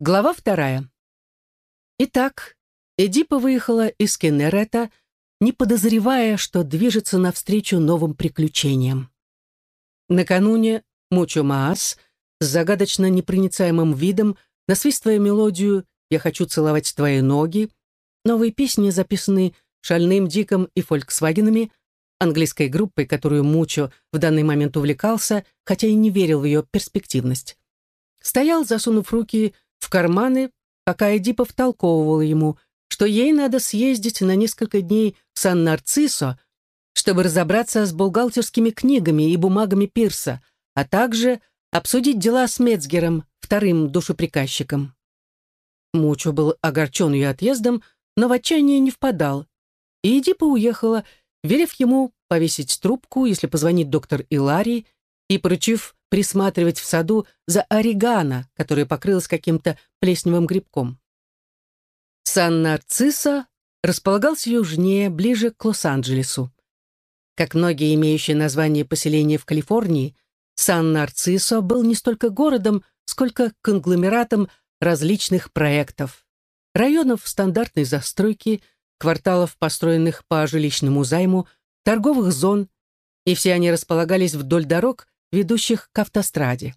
Глава вторая. Итак, Эдипа выехала из Кенерета, не подозревая, что движется навстречу новым приключениям. Накануне Мучо Маас с загадочно непроницаемым видом, насвистывая мелодию «Я хочу целовать твои ноги», новые песни, записанные Шальным Диком и Фольксвагенами, английской группой, которую Мучо в данный момент увлекался, хотя и не верил в ее перспективность. Стоял, засунув руки в карманы, пока Эдипа втолковывала ему, что ей надо съездить на несколько дней в Сан-Нарциссо, чтобы разобраться с бухгалтерскими книгами и бумагами Пирса, а также обсудить дела с Мецгером, вторым душеприказчиком. Мучо был огорчен ее отъездом, но в отчаяние не впадал, и Эдипа уехала, велев ему повесить трубку, если позвонит доктор Иларий, и поручив присматривать в саду за орегано, которое покрылось каким-то плесневым грибком. Сан-Нарцисса располагался южнее, ближе к Лос-Анджелесу. Как многие имеющие название поселения в Калифорнии, Сан-Нарциссо был не столько городом, сколько конгломератом различных проектов. Районов стандартной застройки, кварталов, построенных по жилищному займу, торговых зон, и все они располагались вдоль дорог, ведущих к автостраде.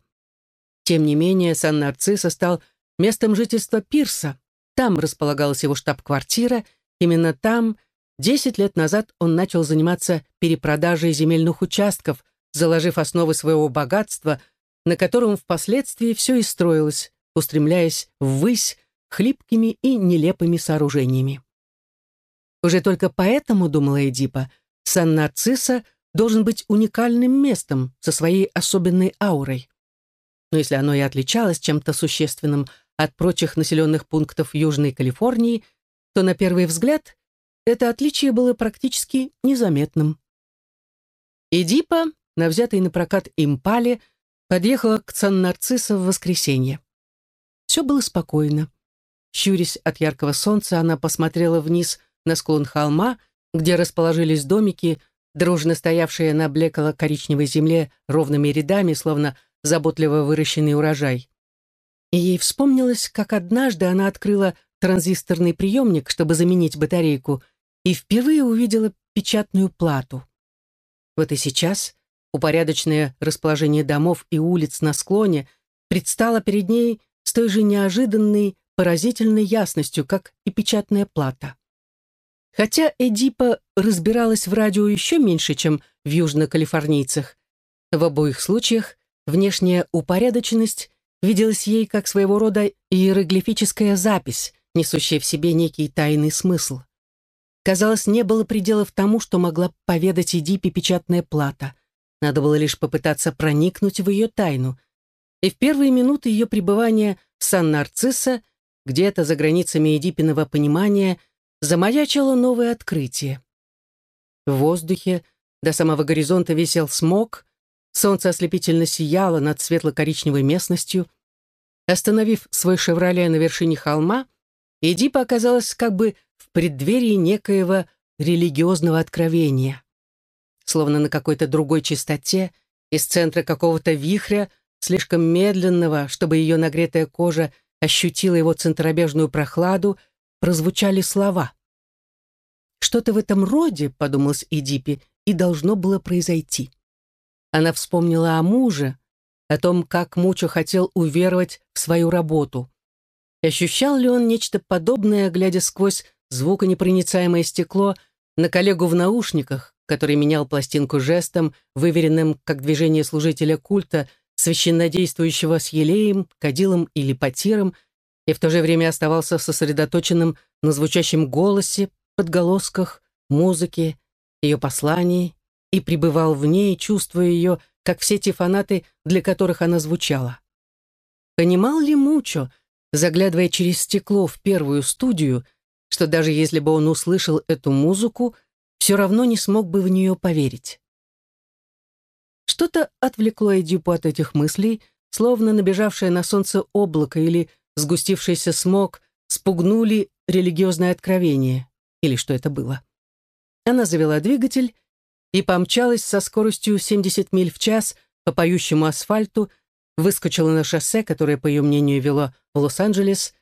Тем не менее, Сан-Нарцисса стал местом жительства Пирса. Там располагалась его штаб-квартира. Именно там, 10 лет назад, он начал заниматься перепродажей земельных участков, заложив основы своего богатства, на котором впоследствии все и строилось, устремляясь ввысь хлипкими и нелепыми сооружениями. Уже только поэтому, думала Эдипа, Сан-Нарцисса должен быть уникальным местом со своей особенной аурой. Но если оно и отличалось чем-то существенным от прочих населенных пунктов Южной Калифорнии, то на первый взгляд это отличие было практически незаметным. Эдипа, на взятой на прокат импале, подъехала к Сан-Нарциссо в воскресенье. Все было спокойно. Щурясь от яркого солнца, она посмотрела вниз на склон холма, где расположились домики, дружно стоявшие на блекло-коричневой земле ровными рядами, словно заботливо выращенный урожай. И ей вспомнилось, как однажды она открыла транзисторный приемник, чтобы заменить батарейку, и впервые увидела печатную плату. Вот и сейчас упорядоченное расположение домов и улиц на склоне предстало перед ней с той же неожиданной, поразительной ясностью, как и печатная плата. Хотя Эдипа разбиралась в радио еще меньше, чем в южно-калифорнийцах, в обоих случаях внешняя упорядоченность виделась ей как своего рода иероглифическая запись, несущая в себе некий тайный смысл. Казалось, не было пределов тому, что могла поведать Эдипе печатная плата. Надо было лишь попытаться проникнуть в ее тайну. И в первые минуты ее пребывания в Сан-Нарцисса, где-то за границами Эдипиного понимания – замаячило новое открытие. В воздухе до самого горизонта висел смог, солнце ослепительно сияло над светло-коричневой местностью. Остановив свой «Шевроле» на вершине холма, Эдипа оказалась как бы в преддверии некоего религиозного откровения. Словно на какой-то другой частоте, из центра какого-то вихря, слишком медленного, чтобы ее нагретая кожа ощутила его центробежную прохладу, прозвучали слова. Что-то в этом роде, подумалось Эдипе, и должно было произойти. Она вспомнила о муже, о том, как Мучо хотел уверовать в свою работу. И ощущал ли он нечто подобное, глядя сквозь звуконепроницаемое стекло на коллегу в наушниках, который менял пластинку жестом, выверенным как движение служителя культа, священнодействующего с елеем, кадилом или потиром, и в то же время оставался сосредоточенным на звучащем голосе, подголосках, музыке, ее послании и пребывал в ней, чувствуя ее, как все те фанаты, для которых она звучала. Понимал ли Мучо, заглядывая через стекло в первую студию, что даже если бы он услышал эту музыку, все равно не смог бы в нее поверить? Что-то отвлекло Эдипу от этих мыслей, словно набежавшее на солнце облако или сгустившийся смог спугнули религиозное откровение, или что это было. Она завела двигатель и помчалась со скоростью 70 миль в час по поющему асфальту, выскочила на шоссе, которое, по ее мнению, вело в Лос-Анджелес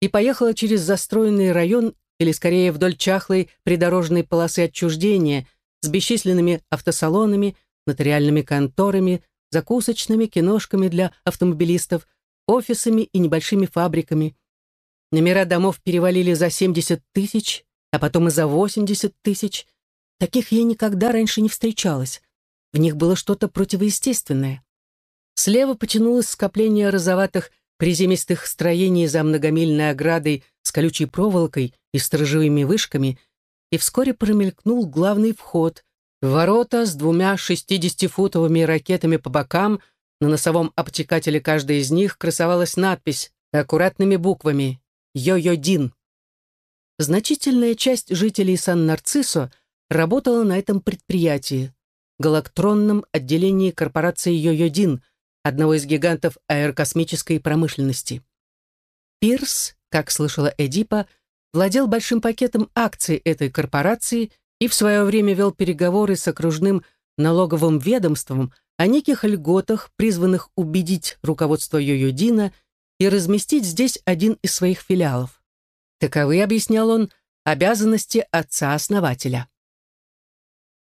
и поехала через застроенный район или скорее вдоль чахлой придорожной полосы отчуждения с бесчисленными автосалонами, нотариальными конторами, закусочными, киношками для автомобилистов, офисами и небольшими фабриками. Номера домов перевалили за 70 тысяч, а потом и за 80 тысяч. Таких я никогда раньше не встречалась. В них было что-то противоестественное. Слева потянулось скопление розоватых приземистых строений за многомильной оградой с колючей проволокой и сторожевыми вышками, и вскоре промелькнул главный вход, ворота с двумя шестидесятифутовыми ракетами по бокам, на носовом обтекателе каждой из них красовалась надпись аккуратными буквами «Йо-Йо-Дин». Значительная часть жителей Сан-Нарцисо работала на этом предприятии, галактронном отделении корпорации Йо-Йо-Дин – одного из гигантов аэрокосмической промышленности. Пирс, как слышала Эдипа, владел большим пакетом акций этой корпорации и в свое время вел переговоры с окружным налоговым ведомством о неких льготах, призванных убедить руководство Йо-Йо-Дина и разместить здесь один из своих филиалов. Таковы, объяснял он, обязанности отца-основателя.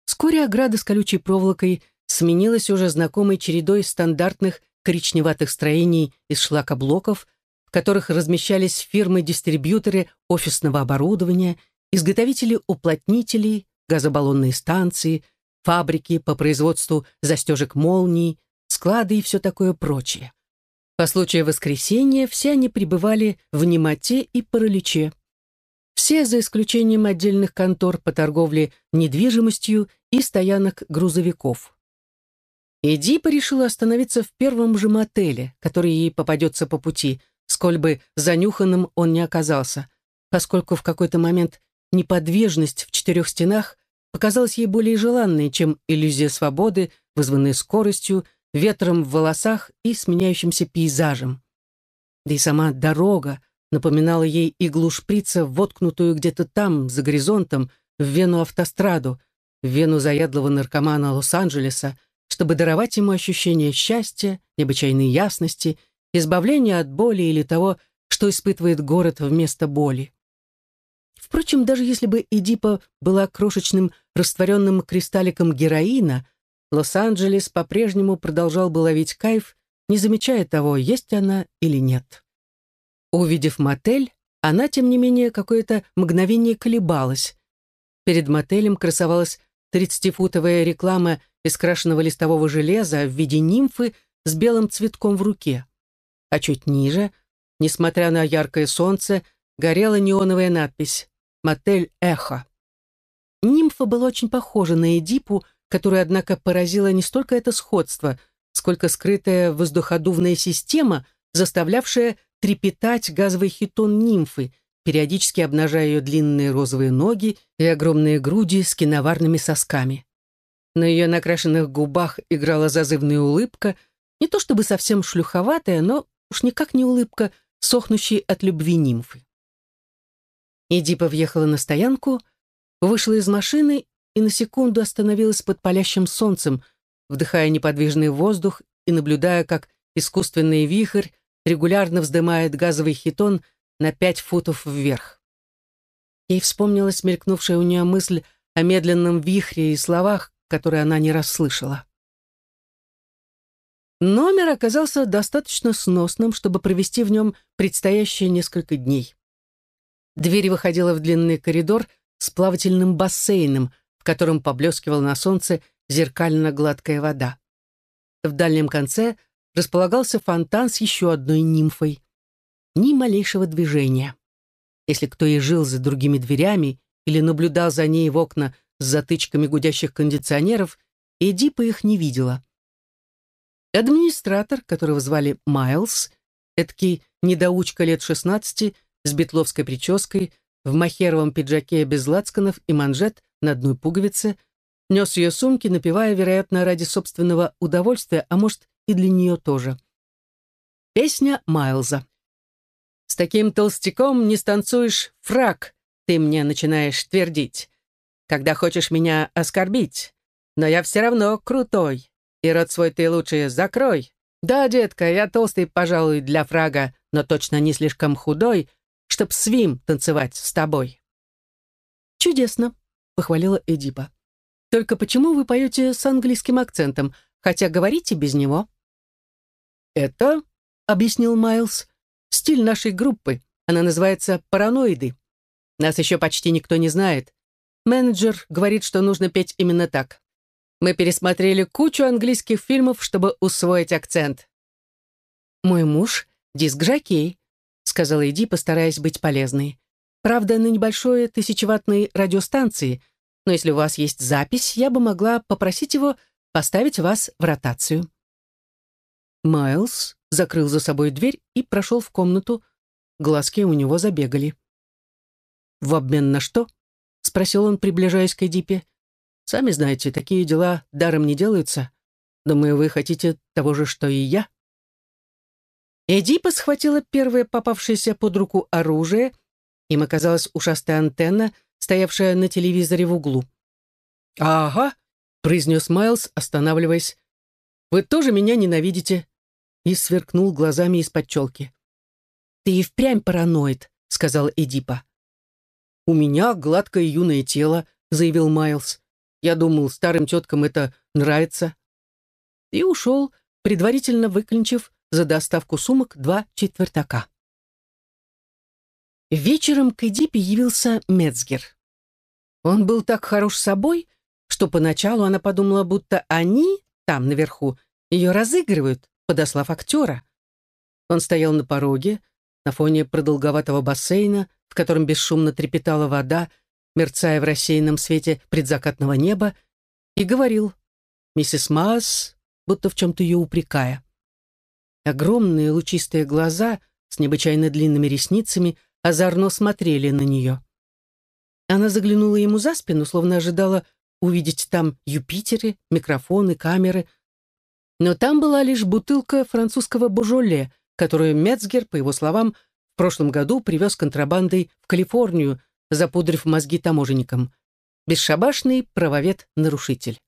Вскоре ограда с колючей проволокой – сменилась уже знакомой чередой стандартных коричневатых строений из шлакоблоков, в которых размещались фирмы-дистрибьюторы офисного оборудования, изготовители уплотнителей, газобаллонные станции, фабрики по производству застежек молний, склады и все такое прочее. По случаю воскресенья все они пребывали в немоте и параличе. Все, за исключением отдельных контор по торговле недвижимостью и стоянок грузовиков. Эдипа решила остановиться в первом же мотеле, который ей попадется по пути, сколь бы занюханным он не оказался, поскольку в какой-то момент неподвижность в четырех стенах показалась ей более желанной, чем иллюзия свободы, вызванная скоростью, ветром в волосах и сменяющимся пейзажем. Да и сама дорога напоминала ей иглу шприца, воткнутую где-то там, за горизонтом, в вену автостраду, в вену заядлого наркомана Лос-Анджелеса, чтобы даровать ему ощущение счастья, необычайной ясности, избавления от боли или того, что испытывает город вместо боли. Впрочем, даже если бы Эдипа была крошечным растворенным кристалликом героина, Лос-Анджелес по-прежнему продолжал бы ловить кайф, не замечая того, есть она или нет. Увидев мотель, она, тем не менее, какое-то мгновение колебалась. Перед мотелем красовалась тридцатифутовая реклама из крашеного листового железа в виде нимфы с белым цветком в руке. А чуть ниже, несмотря на яркое солнце, горела неоновая надпись «Мотель Эхо». Нимфа была очень похожа на Эдипу, которую, однако, поразило не столько это сходство, сколько скрытая воздуходувная система, заставлявшая трепетать газовый хитон нимфы — периодически обнажая ее длинные розовые ноги и огромные груди с киноварными сосками. На ее накрашенных губах играла зазывная улыбка, не то чтобы совсем шлюховатая, но уж никак не улыбка, сохнущей от любви нимфы. Эдипа въехала на стоянку, вышла из машины и на секунду остановилась под палящим солнцем, вдыхая неподвижный воздух и наблюдая, как искусственный вихрь регулярно вздымает газовый хитон на пять футов вверх. Ей вспомнилась мелькнувшая у нее мысль о медленном вихре и словах, которые она не расслышала. Номер оказался достаточно сносным, чтобы провести в нем предстоящие несколько дней. Дверь выходила в длинный коридор с плавательным бассейном, в котором поблескивала на солнце зеркально-гладкая вода. В дальнем конце располагался фонтан с еще одной нимфой ни малейшего движения. Если кто и жил за другими дверями или наблюдал за ней в окна с затычками гудящих кондиционеров, Эдипа их не видела. Администратор, которого звали Майлз, эдакий недоучка лет 16 с бетловской прической, в махеровом пиджаке без лацканов и манжет на одной пуговице, нес ее сумки, напевая, вероятно, ради собственного удовольствия, а может, и для нее тоже. Песня Майлза. С таким толстяком не станцуешь фраг, ты мне начинаешь твердить, когда хочешь меня оскорбить. Но я все равно крутой, и рот свой ты лучше закрой. «Да, детка, я толстый, пожалуй, для фрага, но точно не слишком худой, чтоб свим танцевать с тобой». «Чудесно», — похвалила Эдипа. «Только почему вы поете с английским акцентом, хотя говорите без него?» «Это», — объяснил Майлз, — «стиль нашей группы. Она называется «Параноиды». Нас еще почти никто не знает. Менеджер говорит, что нужно петь именно так. Мы пересмотрели кучу английских фильмов, чтобы усвоить акцент. «Мой муж — диск-жокей», — сказала Эди, постараясь быть полезной. «Правда, на небольшой тысячеваттной радиостанции, но если у вас есть запись, я бы могла попросить его поставить вас в ротацию». Майлз закрыл за собой дверь и прошел в комнату. Глазки у него забегали. «В обмен на что?» — спросил он, приближаясь к Эдипе. «Сами знаете, такие дела даром не делаются. Думаю, вы хотите того же, что и я». Эдипа схватила первое попавшееся под руку оружие. Им оказалась ушастая антенна, стоявшая на телевизоре в углу. «Ага», — произнес Майлз, останавливаясь. «Вы тоже меня ненавидите?» И сверкнул глазами из-под челки. «Ты и впрямь параноид», — сказал Эдипа. «У меня гладкое юное тело», — заявил Майлз. «Я думал, старым теткам это нравится». И ушел, предварительно выклинчив за доставку сумок два четвертака. Вечером к Эдипе явился Мецгер. Он был так хорош собой, что поначалу она подумала, будто они, там наверху, ее разыгрывают, подослав актера. Он стоял на пороге, на фоне продолговатого бассейна, в котором бесшумно трепетала вода, мерцая в рассеянном свете предзакатного неба, и говорил «Миссис Маас», будто в чем-то ее упрекая. Огромные лучистые глаза с необычайно длинными ресницами озорно смотрели на нее. Она заглянула ему за спину, словно ожидала увидеть там Юпитеры, микрофоны, камеры. Но там была лишь бутылка французского божоле, которую Мецгер, по его словам, в прошлом году привез контрабандой в Калифорнию, запудрив мозги таможенникам. Бесшабашный правовед-нарушитель.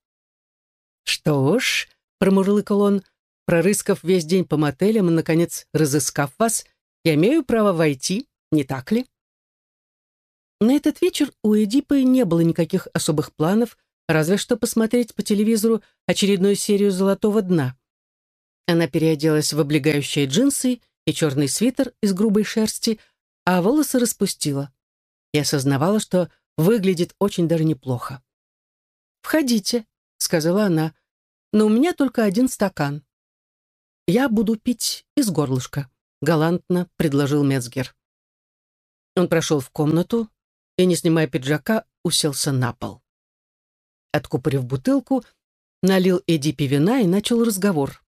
«Что ж», — промурлыкал он, прорыскав весь день по мотелям и, наконец, разыскав вас, я имею право войти, не так ли? На этот вечер у Эдипы не было никаких особых планов, разве что посмотреть по телевизору очередную серию «Золотого дна». Она переоделась в облегающие джинсы и черный свитер из грубой шерсти, а волосы распустила. И осознавала, что выглядит очень даже неплохо. «Входите», — сказала она, — «но у меня только один стакан». «Я буду пить из горлышка», — галантно предложил Мецгер. Он прошел в комнату и, не снимая пиджака, уселся на пол. Откупорив бутылку, налил Эдипе вина и начал разговор.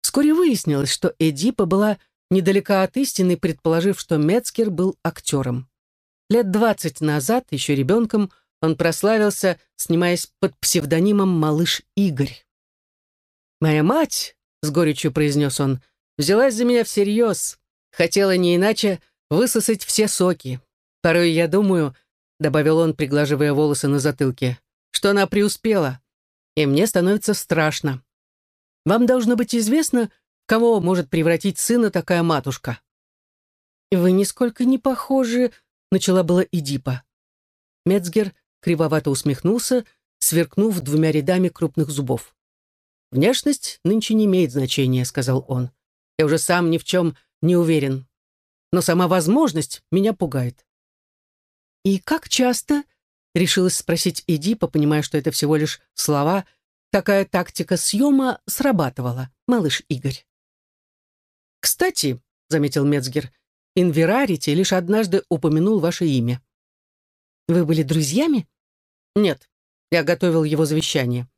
Вскоре выяснилось, что Эдипа была недалека от истины, предположив, что Мецкер был актером. Лет двадцать назад, еще ребенком, он прославился, снимаясь под псевдонимом «Малыш Игорь». «Моя мать», — с горечью произнес он, — «взялась за меня всерьез, хотела не иначе высосать все соки. Порой я думаю», — добавил он, приглаживая волосы на затылке, — «что она преуспела, и мне становится страшно. Вам должно быть известно, кого может превратить сына такая матушка». «Вы нисколько не похожи», — начала была Идипа. Мецгер кривовато усмехнулся, сверкнув двумя рядами крупных зубов. «Внешность нынче не имеет значения», — сказал он. «Я уже сам ни в чем не уверен. Но сама возможность меня пугает». «И как часто?» — решилась спросить Эдипа, понимая, что это всего лишь слова, Такая тактика съема срабатывала, малыш Игорь. «Кстати», — заметил Мецгер, — «Инверарити лишь однажды упомянул ваше имя». «Вы были друзьями?» «Нет, я готовил его завещание».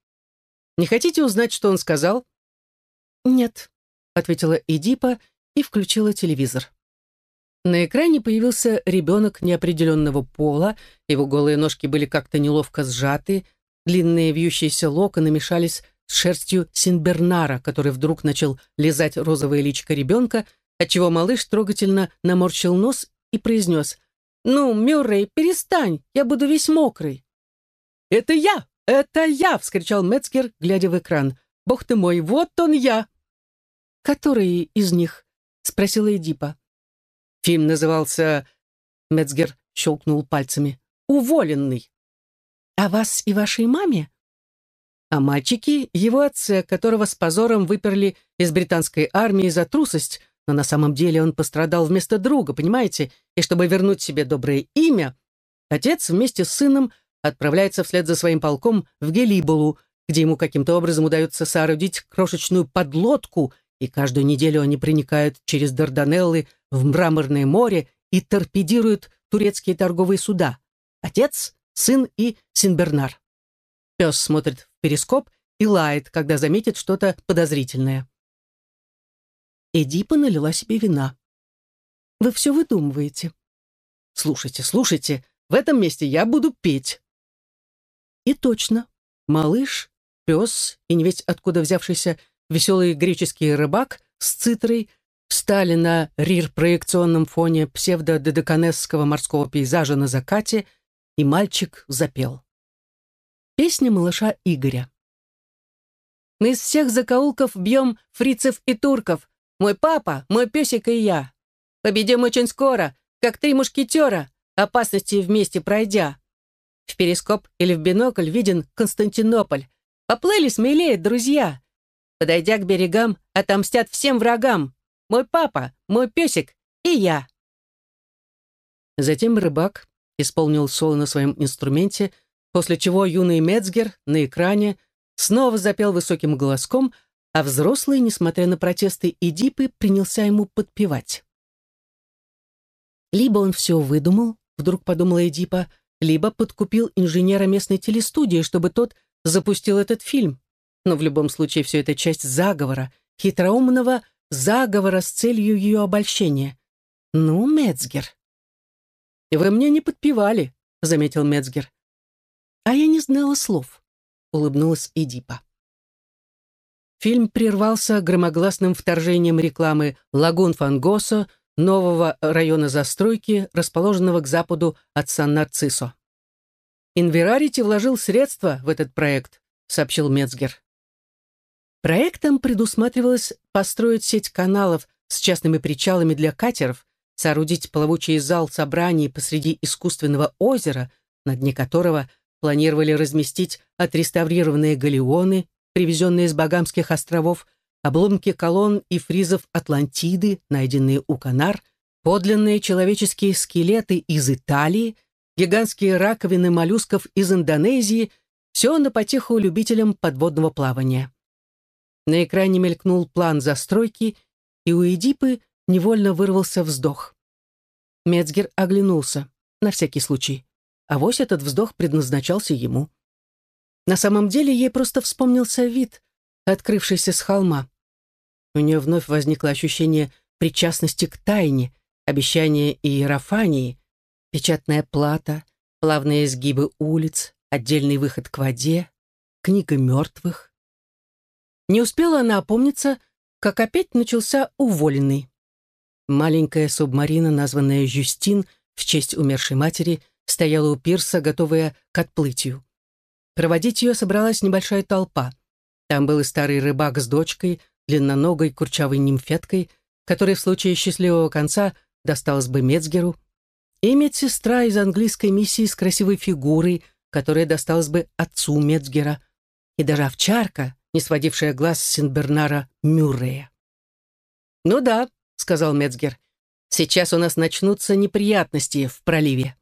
«Не хотите узнать, что он сказал?» «Нет», — ответила Эдипа и включила телевизор. На экране появился ребенок неопределенного пола, его голые ножки были как-то неловко сжаты, Длинные вьющиеся локоны мешались с шерстью Синбернара, который вдруг начал лизать розовое личико ребенка, отчего малыш трогательно наморщил нос и произнес «Ну, Мюррей, перестань, я буду весь мокрый». «Это я! Это я!» — вскричал Мецкер, глядя в экран. «Бог ты мой, вот он я!» который из них?» — спросила Эдипа. Фильм назывался... Мецгер щелкнул пальцами. «Уволенный». «А вас и вашей маме?» А мальчики — его отце, которого с позором выперли из британской армии за трусость, но на самом деле он пострадал вместо друга, понимаете? И чтобы вернуть себе доброе имя, отец вместе с сыном отправляется вслед за своим полком в Гелиболу, где ему каким-то образом удается соорудить крошечную подлодку, и каждую неделю они проникают через Дарданеллы в Мраморное море и торпедируют турецкие торговые суда. Отец, сын и Синбернар. Пес смотрит в перископ и лает, когда заметит что-то подозрительное. Эдипа налила себе вина. «Вы все выдумываете». «Слушайте, слушайте, в этом месте я буду петь». И точно, малыш, пес и не ведь откуда взявшийся веселый греческий рыбак с цитрой встали на рир-проекционном фоне псевдо-дедеканесского морского пейзажа на закате, и мальчик запел. Песня малыша Игоря. «Мы из всех закоулков бьем фрицев и турков. Мой папа, мой песик и я. Победим очень скоро, как три мушкетера, опасности вместе пройдя. В перископ или в бинокль виден Константинополь. Поплыли смелее, друзья. Подойдя к берегам, отомстят всем врагам. Мой папа, мой песик и я». Затем рыбак исполнил соло на своем инструменте, после чего юный Мецгер на экране снова запел высоким голоском, а взрослый, несмотря на протесты Эдипы, принялся ему подпевать. Либо он все выдумал, вдруг подумала Эдипа, либо подкупил инженера местной телестудии, чтобы тот запустил этот фильм. Но в любом случае все это часть заговора, хитроумного заговора с целью ее обольщения. Ну, Мецгер. «Вы мне не подпевали», — заметил Мецгер. «А я не знала слов», — улыбнулась Эдипа. Фильм прервался громогласным вторжением рекламы «Лагун Фангосо», нового района застройки, расположенного к западу от Сан-Нарцисо. «Инверарити вложил средства в этот проект», — сообщил Мецгер. Проектом предусматривалось построить сеть каналов с частными причалами для катеров, соорудить плавучий зал собраний посреди искусственного озера, на дне которого планировали разместить отреставрированные галеоны, привезенные из Багамских островов, обломки колонн и фризов Атлантиды, найденные у Канар, подлинные человеческие скелеты из Италии, гигантские раковины моллюсков из Индонезии, все на потеху любителям подводного плавания. На экране мелькнул план застройки, и у Эдипы невольно вырвался вздох. Мецгер оглянулся, на всякий случай. А вось этот вздох предназначался ему. На самом деле ей просто вспомнился вид, открывшийся с холма. У нее вновь возникло ощущение причастности к тайне, обещание Иерофании, печатная плата, плавные изгибы улиц, отдельный выход к воде, книга мертвых. Не успела она опомниться, как опять начался уволенный. Маленькая субмарина, названная «Жюстин» в честь умершей матери, стояла у пирса, готовая к отплытию. Проводить ее собралась небольшая толпа. Там был и старый рыбак с дочкой, длинноногой курчавой нимфеткой, которой в случае счастливого конца досталась бы Мецгеру, и медсестра из английской миссии с красивой фигурой, которая досталась бы отцу Мецгера, и даже овчарка, не сводившая глаз с Синбернара Мюррея. «Ну да», — сказал Мецгер, — «сейчас у нас начнутся неприятности в проливе».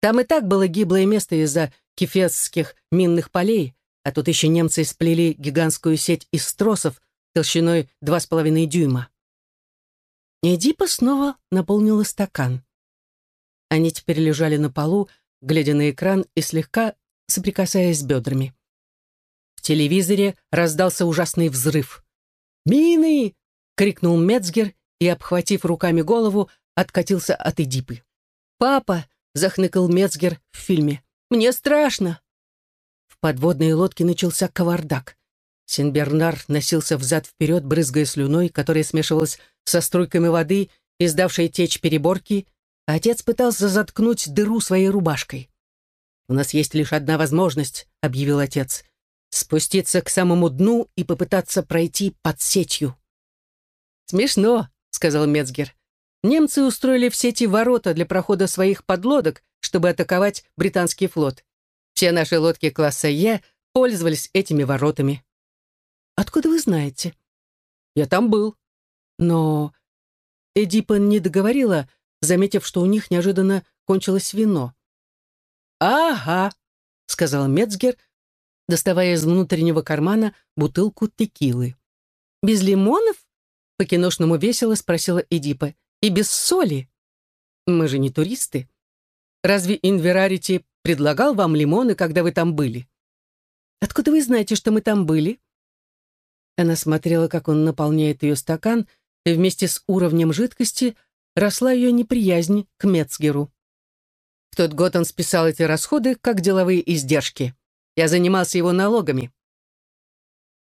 Там и так было гиблое место из-за кефесских минных полей, а тут еще немцы сплели гигантскую сеть из тросов толщиной два с половиной дюйма. Эдипа снова наполнила стакан. Они теперь лежали на полу, глядя на экран и слегка соприкасаясь с бедрами. В телевизоре раздался ужасный взрыв. «Мины!» — крикнул Мецгер и, обхватив руками голову, откатился от Эдипы. «Папа!» захныкал Мецгер в фильме. «Мне страшно!» В подводной лодке начался кавардак. Синбернар носился взад-вперед, брызгая слюной, которая смешивалась со струйками воды, издавшей течь переборки, отец пытался заткнуть дыру своей рубашкой. «У нас есть лишь одна возможность», — объявил отец, — «спуститься к самому дну и попытаться пройти под сетью». «Смешно», — сказал Мецгер. «Немцы устроили в сети ворота для прохода своих подлодок, чтобы атаковать британский флот. Все наши лодки класса Е пользовались этими воротами». «Откуда вы знаете?» «Я там был». «Но...» Эдипа не договорила, заметив, что у них неожиданно кончилось вино. «Ага», — сказал Мецгер, доставая из внутреннего кармана бутылку текилы. «Без лимонов?» — по-киношному весело спросила Эдипа. «И без соли?» «Мы же не туристы. Разве Инверарити предлагал вам лимоны, когда вы там были?» «Откуда вы знаете, что мы там были?» Она смотрела, как он наполняет ее стакан, и вместе с уровнем жидкости росла ее неприязнь к Мецгеру. В тот год он списал эти расходы как деловые издержки. Я занимался его налогами.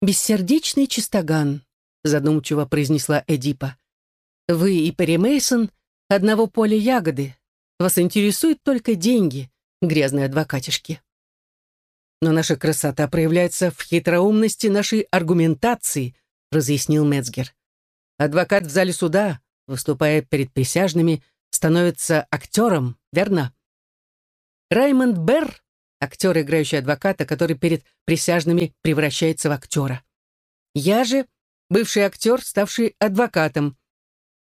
«Бессердечный чистоган», — задумчиво произнесла Эдипа. «Вы и Перри Мейсон одного поля ягоды. Вас интересуют только деньги, грязные адвокатишки». «Но наша красота проявляется в хитроумности нашей аргументации», — разъяснил Мецгер. «Адвокат в зале суда, выступая перед присяжными, становится актером, верно?» Раймонд Берр — актер, играющий адвоката, который перед присяжными превращается в актера. Я же — бывший актер, ставший адвокатом.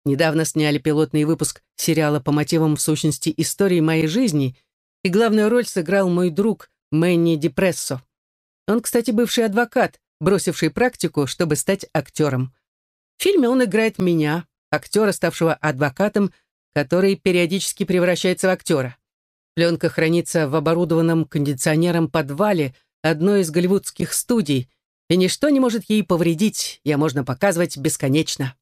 Недавно сняли пилотный выпуск сериала по мотивам, в сущности, истории моей жизни, и главную роль сыграл мой друг Мэнни Депрессо. Он, кстати, бывший адвокат, бросивший практику, чтобы стать актером. В фильме он играет меня, актера, ставшего адвокатом, который периодически превращается в актера. Пленка хранится в оборудованном кондиционером подвале одной из голливудских студий, и ничто не может ей повредить, я можно показывать бесконечно.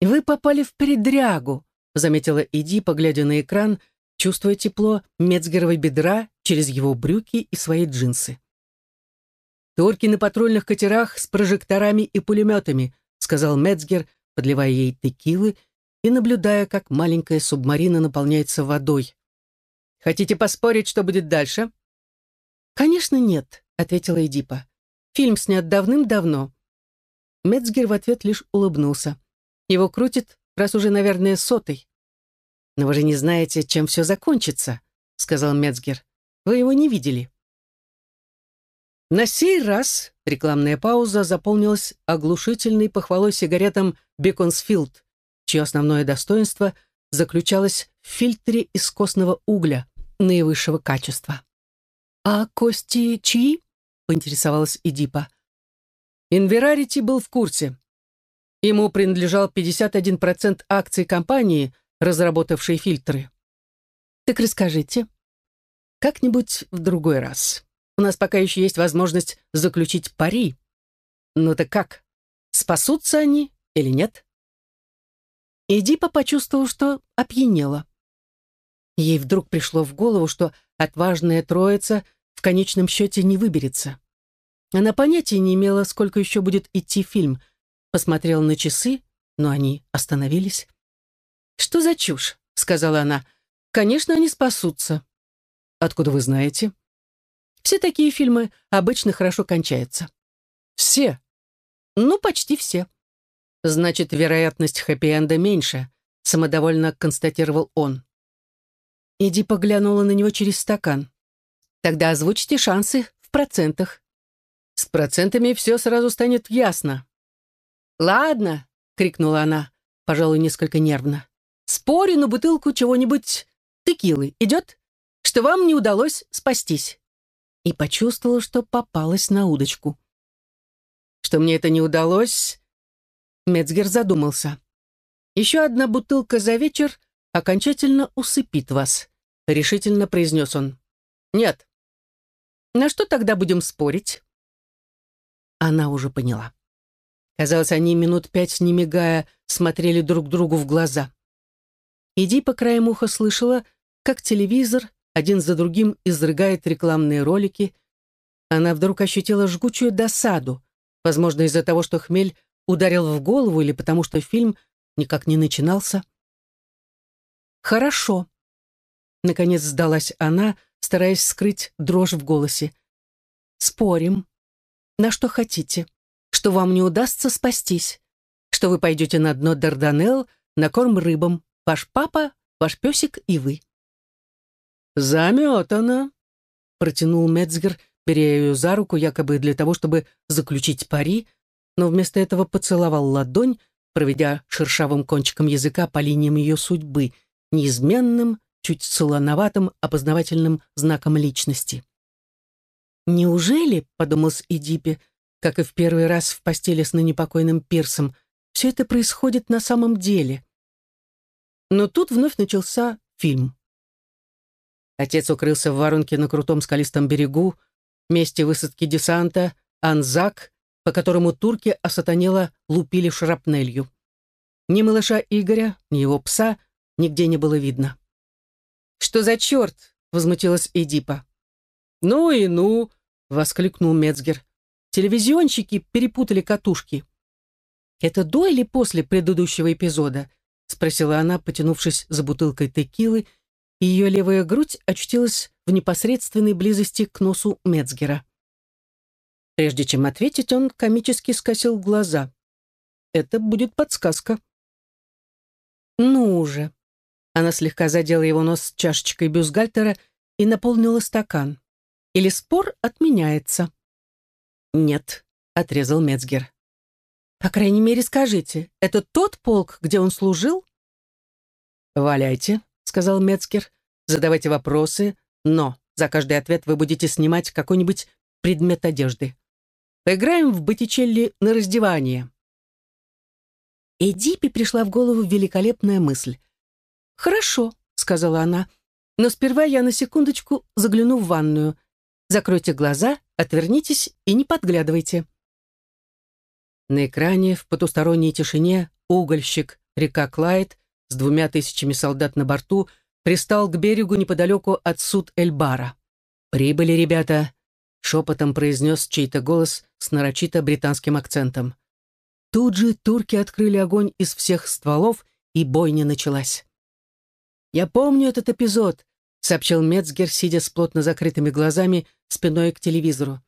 «Вы попали в передрягу», — заметила Иди, поглядя на экран, чувствуя тепло Мецгеровой бедра через его брюки и свои джинсы. «Турки на патрульных катерах с прожекторами и пулеметами», — сказал Мецгер, подливая ей текилы и наблюдая, как маленькая субмарина наполняется водой. Хотите поспорить, что будет дальше?» «Конечно нет», — ответила Эдипа. «Фильм снят давным-давно». Мецгер в ответ лишь улыбнулся. «Его крутит, раз уже, наверное, сотый». «Но вы же не знаете, чем все закончится», — сказал Мецгер. «Вы его не видели». На сей раз рекламная пауза заполнилась оглушительной похвалой сигаретам «Беконсфилд», чье основное достоинство заключалось в фильтре из костного угля, наивысшего качества. «А кости чьи?» — поинтересовалась Эдипа. Инверарити был в курсе. Ему принадлежал 51% акций компании, разработавшей фильтры. «Так расскажите». «Как-нибудь в другой раз. У нас пока еще есть возможность заключить пари. Ну так как, спасутся они или нет?» Эдипа почувствовал, что опьянела. Ей вдруг пришло в голову, что отважная троица в конечном счете не выберется. Она понятия не имела, сколько еще будет идти фильм. Посмотрела на часы, но они остановились. «Что за чушь?» — сказала она. «Конечно, они спасутся». «Откуда вы знаете?» «Все такие фильмы обычно хорошо кончаются». «Все?» «Ну, почти все». «Значит, вероятность хэппи-энда меньше», — самодовольно констатировал он. Эдди поглянула на него через стакан. «Тогда озвучьте шансы в процентах». «С процентами все сразу станет ясно». «Ладно», — крикнула она, пожалуй, несколько нервно. «Спорю на бутылку чего-нибудь текилы. Идет? Что вам не удалось спастись». И почувствовала, что попалась на удочку. «Что мне это не удалось?» Мецгер задумался. «Еще одна бутылка за вечер окончательно усыпит вас решительно произнес он. «Нет». «На что тогда будем спорить?» Она уже поняла. Казалось, они минут пять, не мигая, смотрели друг другу в глаза. Иди по краям уха слышала, как телевизор один за другим изрыгает рекламные ролики. Она вдруг ощутила жгучую досаду, возможно, из-за того, что хмель ударил в голову или потому что фильм никак не начинался. «Хорошо», Наконец сдалась она, стараясь скрыть дрожь в голосе. «Спорим. На что хотите. Что вам не удастся спастись. что вы пойдете на дно Дарданелл на корм рыбам. Ваш папа, ваш песик и вы». «Заметано», — протянул Мецгер, беря ее за руку, якобы для того, чтобы заключить пари, но вместо этого поцеловал ладонь, проведя шершавым кончиком языка по линиям ее судьбы, неизменным, чуть солоноватым опознавательным знаком личности. «Неужели, — подумал с Эдипе, — как и в первый раз в постели с ныне покойным Пирсом, все это происходит на самом деле?» Но тут вновь начался фильм. Отец укрылся в воронке на крутом скалистом берегу, месте высадки десанта, Анзак, по которому турки осатанело лупили шрапнелью. Ни малыша Игоря, ни его пса нигде не было видно. «Что за черт?» — возмутилась Эдипа. «Ну и ну!» — воскликнул Мецгер. «Телевизионщики перепутали катушки». «Это до или после предыдущего эпизода?» — спросила она, потянувшись за бутылкой текилы, ее левая грудь очутилась в непосредственной близости к носу Мецгера. Прежде чем ответить, он комически скосил глаза. «Это будет подсказка». «Ну уже». Она слегка задела его нос чашечкой бюстгальтера и наполнила стакан. «Или спор отменяется?» «Нет», — отрезал Мецгер. «По крайней мере, скажите, это тот полк, где он служил?» «Валяйте», сказал Мецкер. «Задавайте вопросы, но за каждый ответ вы будете снимать какой-нибудь предмет одежды. Поиграем в Боттичелли на раздевание». Эдипе пришла в голову великолепная мысль. «Хорошо», — сказала она, — «но сперва я на секундочку загляну в ванную. Закройте глаза, отвернитесь и не подглядывайте». На экране в потусторонней тишине угольщик, река Клайд, с двумя тысячами солдат на борту пристал к берегу неподалеку от суд Эльбара. «Прибыли ребята», — шепотом произнес чей-то голос с нарочито британским акцентом. Тут же турки открыли огонь из всех стволов, и бойня началась. «Я помню этот эпизод», — сообщил Мецгер, сидя с плотно закрытыми глазами, спиной к телевизору.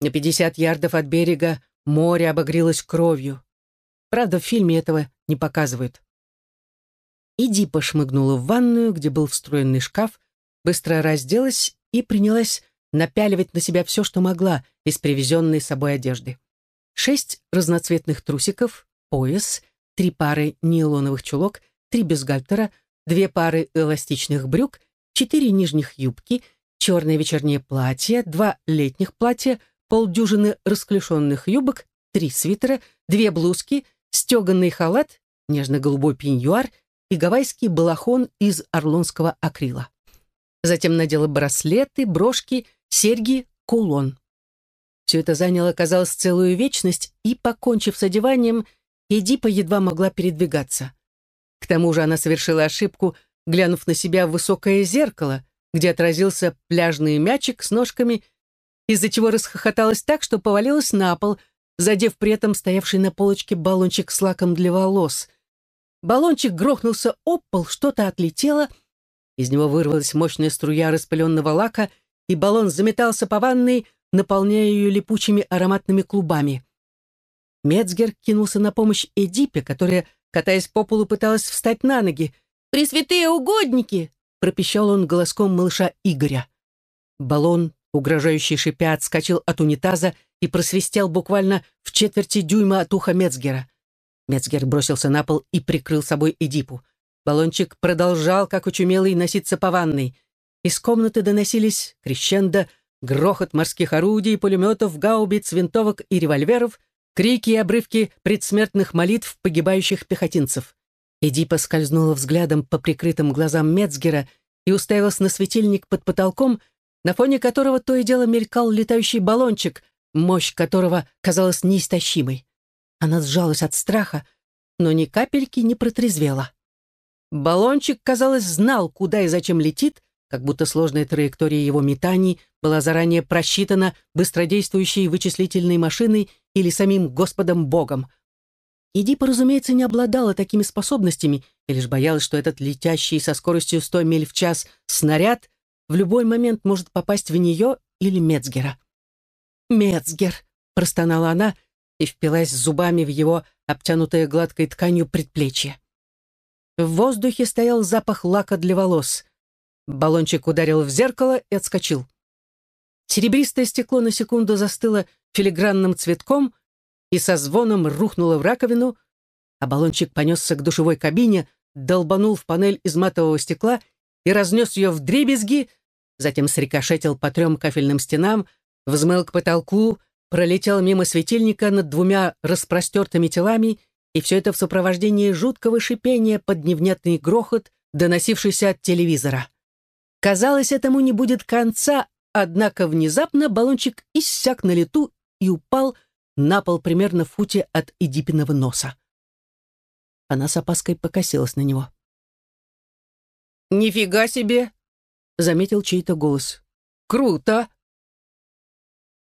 На пятьдесят ярдов от берега море обогрелось кровью. Правда, в фильме этого не показывают. Иди пошмыгнула в ванную, где был встроенный шкаф, быстро разделась и принялась напяливать на себя все, что могла из привезенной с собой одежды. Шесть разноцветных трусиков, пояс, три пары нейлоновых чулок, три бюстгальтера, две пары эластичных брюк, четыре нижних юбки, черное вечернее платье, два летних платья, полдюжины расклешенных юбок, три свитера, две блузки, стеганный халат, нежно-голубой пеньюар — и гавайский балахон из орлонского акрила. Затем надела браслеты, брошки, серьги, кулон. Все это заняло, казалось, целую вечность, и, покончив с одеванием, Эдипа едва могла передвигаться. К тому же она совершила ошибку, глянув на себя в высокое зеркало, где отразился пляжный мячик с ножками, из-за чего расхохоталась так, что повалилась на пол, задев при этом стоявший на полочке баллончик с лаком для волос. Баллончик грохнулся об пол, что-то отлетело. Из него вырвалась мощная струя распыленного лака, и баллон заметался по ванной, наполняя ее липучими ароматными клубами. Мецгер кинулся на помощь Эдипе, которая, катаясь по полу, пыталась встать на ноги. «Пресвятые угодники!» — пропищал он голоском малыша Игоря. Баллон, угрожающий шипя, отскочил от унитаза и просвистел буквально в четверти дюйма от уха Мецгера. Мецгер бросился на пол и прикрыл собой Эдипу. Баллончик продолжал, как учумелый, носиться по ванной. Из комнаты доносились крещендо, грохот морских орудий, пулеметов, гаубиц, винтовок и револьверов, крики и обрывки предсмертных молитв погибающих пехотинцев. Эдипа скользнула взглядом по прикрытым глазам Мецгера и уставилась на светильник под потолком, на фоне которого то и дело мелькал летающий баллончик, мощь которого казалась неистощимой. Она сжалась от страха, но ни капельки не протрезвела. Баллончик, казалось, знал, куда и зачем летит, как будто сложная траектория его метаний была заранее просчитана быстродействующей вычислительной машиной или самим Господом Богом. Эдипа, разумеется, не обладала такими способностями и лишь боялась, что этот летящий со скоростью 100 миль в час снаряд в любой момент может попасть в нее или Мецгера. «Мецгер!» — простонала она и впилась зубами в его обтянутое гладкой тканью предплечье. В воздухе стоял запах лака для волос. Баллончик ударил в зеркало и отскочил. Серебристое стекло на секунду застыло филигранным цветком и со звоном рухнуло в раковину, а баллончик понесся к душевой кабине, долбанул в панель из матового стекла и разнес ее в дребезги, затем срикошетил по трем кафельным стенам, взмыл к потолку, пролетел мимо светильника над двумя распростертыми телами, и все это в сопровождении жуткого шипения под невнятный грохот, доносившийся от телевизора. Казалось, этому не будет конца, однако внезапно баллончик иссяк на лету и упал на пол примерно в футе от Эдипиного носа. Она с опаской покосилась на него. «Нифига себе!» — заметил чей-то голос. «Круто!»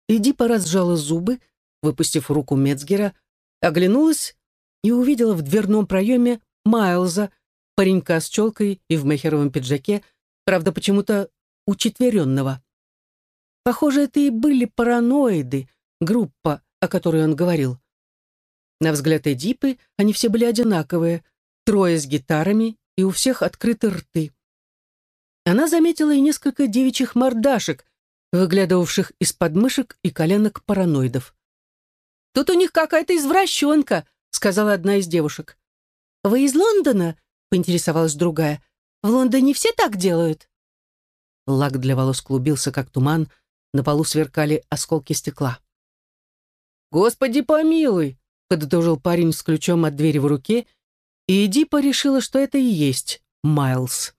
Эдипа разжала зубы, выпустив руку Мецгера, оглянулась и увидела в дверном проеме Майлза, паренька с челкой и в мехеровом пиджаке, правда, почему-то учетверенного. Похоже, это и были параноиды, группа, о которой он говорил. На взгляд Эдипы они все были одинаковые, трое с гитарами, и у всех открыты рты. Она заметила и несколько девичьих мордашек, выглядывавших из подмышек и коленок параноидов. «Тут у них какая-то извращенка», — сказала одна из девушек. «Вы из Лондона?» — поинтересовалась другая. «В Лондоне все так делают?» Лак для волос клубился, как туман, на полу сверкали осколки стекла. «Господи помилуй!» — подытожил парень с ключом от двери в руке, и Эдипа решила, что это и есть Майлз.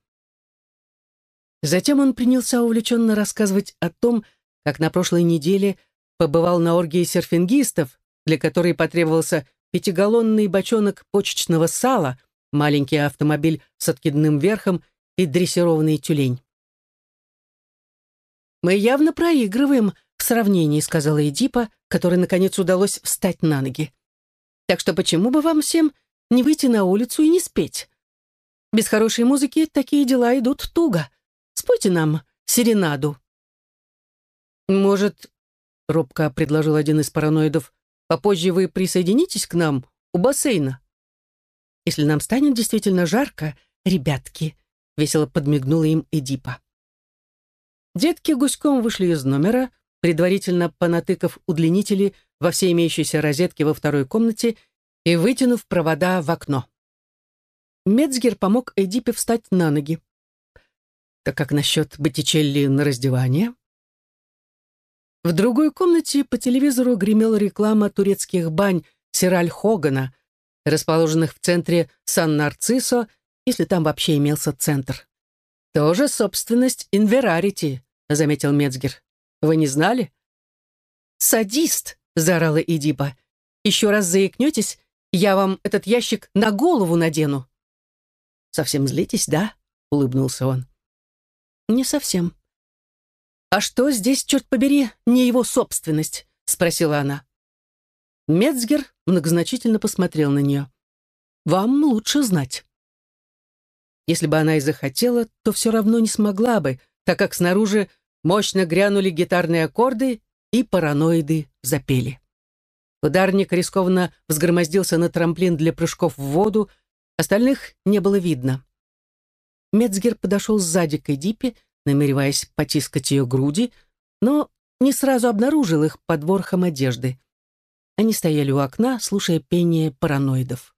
Затем он принялся увлеченно рассказывать о том, как на прошлой неделе побывал на оргии серфингистов, для которой потребовался пятигаллонный бочонок почечного сала, маленький автомобиль с откидным верхом и дрессированный тюлень. «Мы явно проигрываем в сравнении», — сказала Эдипа, которой, наконец, удалось встать на ноги. «Так что почему бы вам всем не выйти на улицу и не спеть? Без хорошей музыки такие дела идут туго. Спойте нам серенаду». «Может, — робко предложил один из параноидов, — попозже вы присоединитесь к нам у бассейна?» «Если нам станет действительно жарко, ребятки», — весело подмигнула им Эдипа. Детки гуськом вышли из номера, предварительно понатыкав удлинители во все имеющиеся розетки во второй комнате и вытянув провода в окно. Мецгер помог Эдипе встать на ноги. Так как насчет Боттичелли на раздевание? В другой комнате по телевизору гремела реклама турецких бань Сираль Хогана, расположенных в центре Сан-Нарцисо, если там вообще имелся центр. «Тоже собственность Инверарити», — заметил Мецгер. «Вы не знали?» «Садист!» — заорала Идипа. «Еще раз заикнетесь, я вам этот ящик на голову надену». «Совсем злитесь, да?» — улыбнулся он. «Не совсем». «А что здесь, черт побери, не его собственность?» — спросила она. Мецгер многозначительно посмотрел на нее. «Вам лучше знать». Если бы она и захотела, то все равно не смогла бы, так как снаружи мощно грянули гитарные аккорды, и параноиды запели. Ударник рискованно взгромоздился на трамплин для прыжков в воду, остальных не было видно. Мецгер подошел сзади к Эдипе, намереваясь потискать ее груди, но не сразу обнаружил их под ворхом одежды. Они стояли у окна, слушая пение параноидов.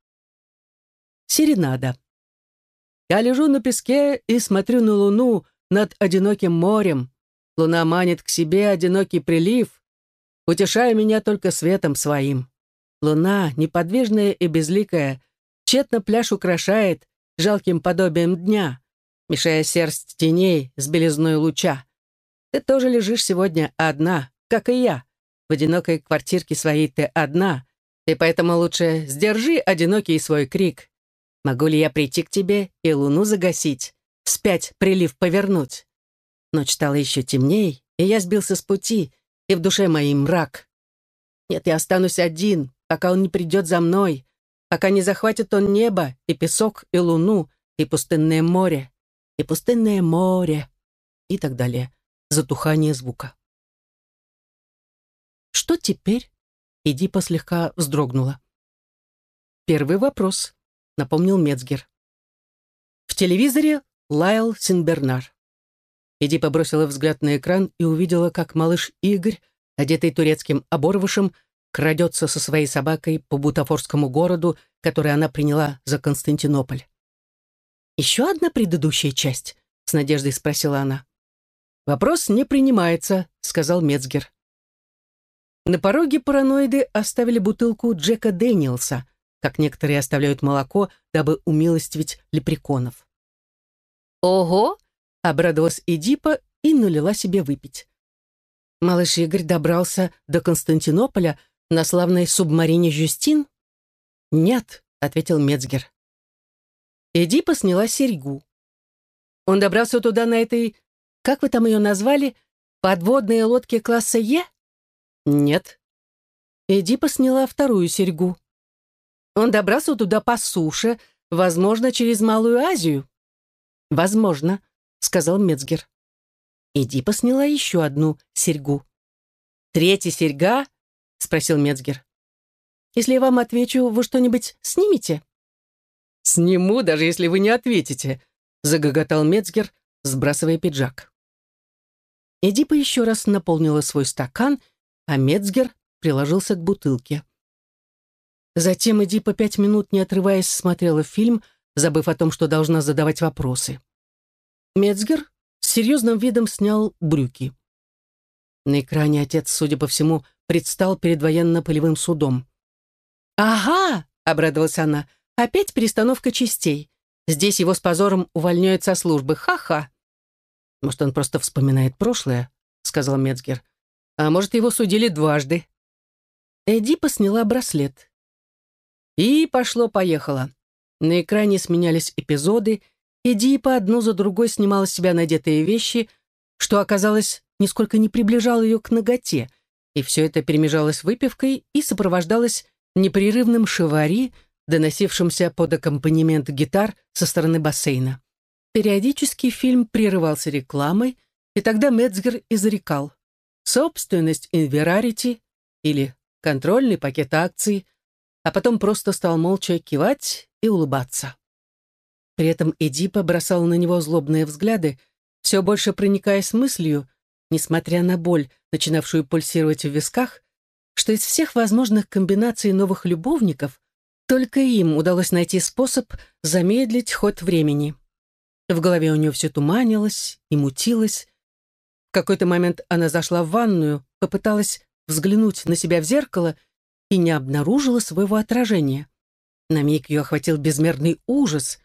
Серенада. Я лежу на песке и смотрю на луну над одиноким морем. Луна манит к себе одинокий прилив, утешая меня только светом своим. Луна, неподвижная и безликая, тщетно пляж украшает жалким подобием дня мешая сердце теней с белизной луча. Ты тоже лежишь сегодня одна, как и я. В одинокой квартирке своей ты одна, и поэтому лучше сдержи одинокий свой крик. Могу ли я прийти к тебе и луну загасить, вспять прилив повернуть? Ночь стала еще темней, и я сбился с пути, и в душе моей мрак. Нет, я останусь один, пока он не придет за мной, пока не захватит он небо, и песок, и луну, и пустынное море и пустынное море и так далее. Затухание звука. Что теперь? Эдипа слегка вздрогнула. «Первый вопрос», — напомнил Мецгер. В телевизоре лаял Синбернар. Эдипа бросила взгляд на экран и увидела, как малыш Игорь, одетый турецким оборвышем, крадется со своей собакой по бутафорскому городу, который она приняла за Константинополь. «Еще одна предыдущая часть?» — с надеждой спросила она. «Вопрос не принимается», — сказал Мецгер. На пороге параноиды оставили бутылку Джека Дэниелса, как некоторые оставляют молоко, дабы умилостивить лепреконов. «Ого!» — обрадовалась Эдипа и налила себе выпить. Малыш Игорь добрался до Константинополя на славной субмарине «Жюстин»? «Нет», — ответил Мецгер. Эдипа сняла серьгу. Он добрался туда на этой, как вы там ее назвали, подводные лодке класса Е? Нет. Эдипа сняла вторую серьгу. Он добрался туда по суше, возможно, через Малую Азию. Возможно, сказал Мецгер. Эдипа сняла еще одну серьгу. Третья серьга? спросил Мецгер. Если я вам отвечу, вы что-нибудь снимете? Сниму, даже если вы не ответите, загоготал Мецгер, сбрасывая пиджак. Эдипа еще раз наполнила свой стакан а Мецгер приложился к бутылке. Затем Эдипа пять минут, не отрываясь, смотрела фильм, забыв о том, что должна задавать вопросы. Мецгер с серьезным видом снял брюки. На экране отец, судя по всему, предстал перед военно-полевым судом. «Ага!» — обрадовалась она. «Опять перестановка частей. Здесь его с позором увольняют со службы. Ха-ха!» «Может, он просто вспоминает прошлое?» — сказал Мецгер. А может, его судили дважды. Эдипа сняла браслет. И пошло-поехало. На экране сменялись эпизоды, Эдипа одну за другой снимала с себя надетые вещи, что оказалось нисколько не приближало ее к ноготе, и все это перемежалось выпивкой и сопровождалось непрерывным шевари, доносившимся под аккомпанемент гитар со стороны бассейна. Периодически фильм прерывался рекламой, и тогда Мецгер изрекал собственность Inverarity или контрольный пакет акций, а потом просто стал молча кивать и улыбаться. При этом Эдипа бросала на него злобные взгляды, все больше проникаясь мыслью, несмотря на боль, начинавшую пульсировать в висках, что из всех возможных комбинаций новых любовников только им удалось найти способ замедлить ход времени. В голове у нее все туманилось и мутилось, в какой-то момент она зашла в ванную, попыталась взглянуть на себя в зеркало и не обнаружила своего отражения. На миг ее охватил безмерный ужас,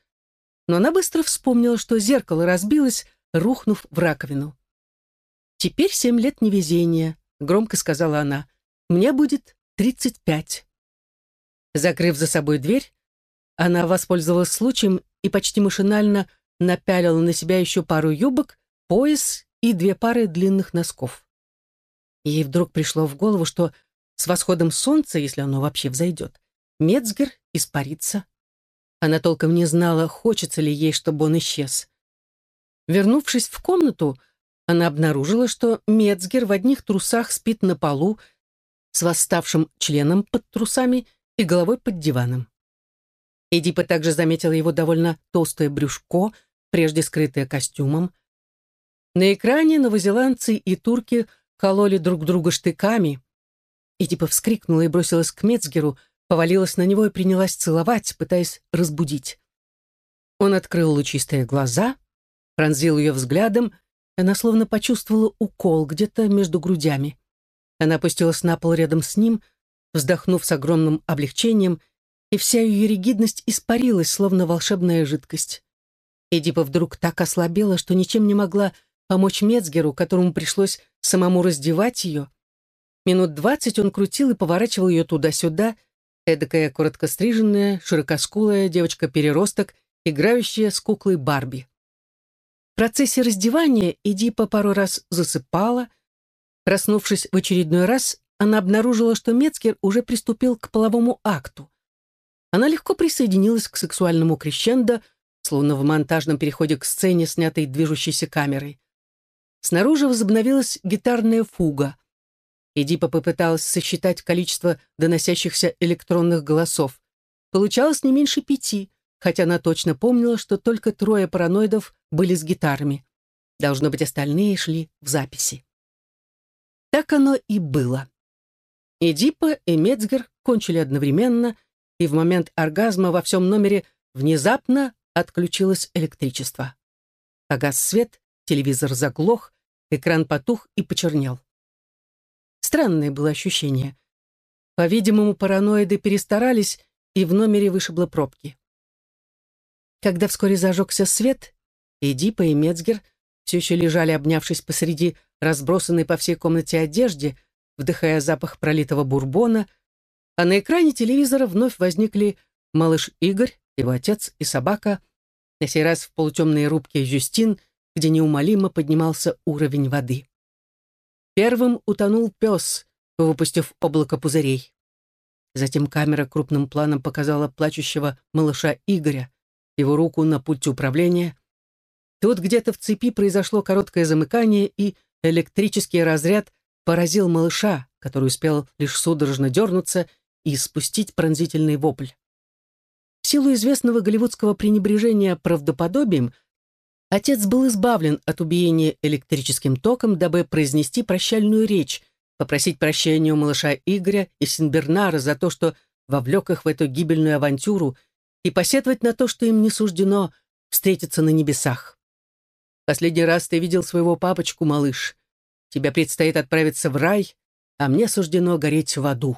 но она быстро вспомнила, что зеркало разбилось, рухнув в раковину. «Теперь семь лет невезения», — громко сказала она. «Мне будет тридцать пять». Закрыв за собой дверь, она воспользовалась случаем и почти машинально напялила на себя еще пару юбок, пояс и две пары длинных носков. Ей вдруг пришло в голову, что с восходом солнца, если оно вообще взойдет, Мецгер испарится. Она толком не знала, хочется ли ей, чтобы он исчез. Вернувшись в комнату, она обнаружила, что Мецгер в одних трусах спит на полу с восставшим членом под трусами и головой под диваном. Эдипа также заметила его довольно толстое брюшко, прежде скрытое костюмом, на экране новозеландцы и турки кололи друг друга штыками. И типа вскрикнула и бросилась к Мецгеру, повалилась на него и принялась целовать, пытаясь разбудить. Он открыл лучистые глаза, пронзил ее взглядом, и она словно почувствовала укол где-то между грудями. Она опустилась на пол рядом с ним, вздохнув с огромным облегчением, и вся ее ригидность испарилась, словно волшебная жидкость. Эдипа вдруг так ослабела, что ничем не могла помочь Мецгеру, которому пришлось самому раздевать ее. Минут двадцать он крутил и поворачивал ее туда-сюда, эдакая короткостриженная, широкоскулая девочка-переросток, играющая с куклой Барби. В процессе раздевания Эдипа пару раз засыпала. Проснувшись в очередной раз, она обнаружила, что Мецгер уже приступил к половому акту. Она легко присоединилась к сексуальному крещендо, словно в монтажном переходе к сцене, снятой движущейся камерой. Снаружи возобновилась гитарная фуга. Эдипа попыталась сосчитать количество доносящихся электронных голосов. Получалось не меньше пяти, хотя она точно помнила, что только трое параноидов были с гитарами. Должно быть, остальные шли в записи. Так оно и было. Эдипа и Мецгер кончили одновременно, и в момент оргазма во всем номере внезапно отключилось электричество. Погас свет, телевизор заглох, экран потух и почернел. Странное было ощущение. По-видимому, параноиды перестарались, и в номере вышибло пробки. Когда вскоре зажегся свет, Эдипа и Мецгер все еще лежали, обнявшись посреди разбросанной по всей комнате одежде, вдыхая запах пролитого бурбона, а на экране телевизора вновь возникли малыш Игорь, его отец и собака, на сей раз в полутемной рубке Юстин, где неумолимо поднимался уровень воды. Первым утонул пес, выпустив облако пузырей. Затем камера крупным планом показала плачущего малыша Игоря, его руку на пульте управления. Тут где-то в цепи произошло короткое замыкание, и электрический разряд поразил малыша, который успел лишь судорожно дернуться и спустить пронзительный вопль. В силу известного голливудского пренебрежения правдоподобием, отец был избавлен от убиения электрическим током, дабы произнести прощальную речь, попросить прощения у малыша Игоря и Синбернара за то, что вовлек их в эту гибельную авантюру, и посетовать на то, что им не суждено встретиться на небесах. Последний раз ты видел своего папочку, малыш. Тебе предстоит отправиться в рай, а мне суждено гореть в аду.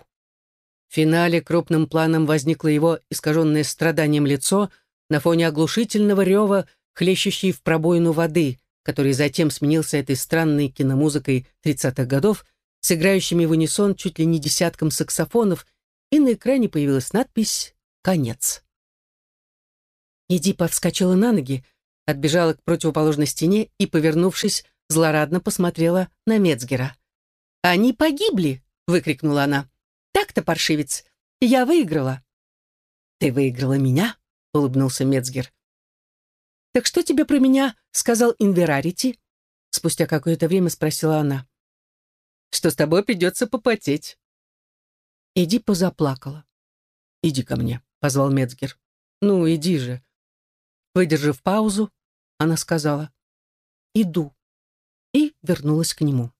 В финале крупным планом возникло его искаженное страданием лицо на фоне оглушительного рева, хлещущей в пробоину воды, который затем сменился этой странной киномузыкой 30-х годов, с играющими в унисон чуть ли не десятком саксофонов, и на экране появилась надпись «Конец». Эдипа вскочила на ноги, отбежала к противоположной стене и, повернувшись, злорадно посмотрела на Мецгера. «Они погибли!» — выкрикнула она. Так-то, паршивец, я выиграла». «Ты выиграла меня?» — улыбнулся Мецгер. «Так что тебе про меня сказал Инверарити?» Спустя какое-то время спросила она. «Что с тобой придется попотеть». Эдипа заплакала. «Иди ко мне», — позвал Мецгер. «Ну, иди же». Выдержав паузу, она сказала «Иду» и вернулась к нему.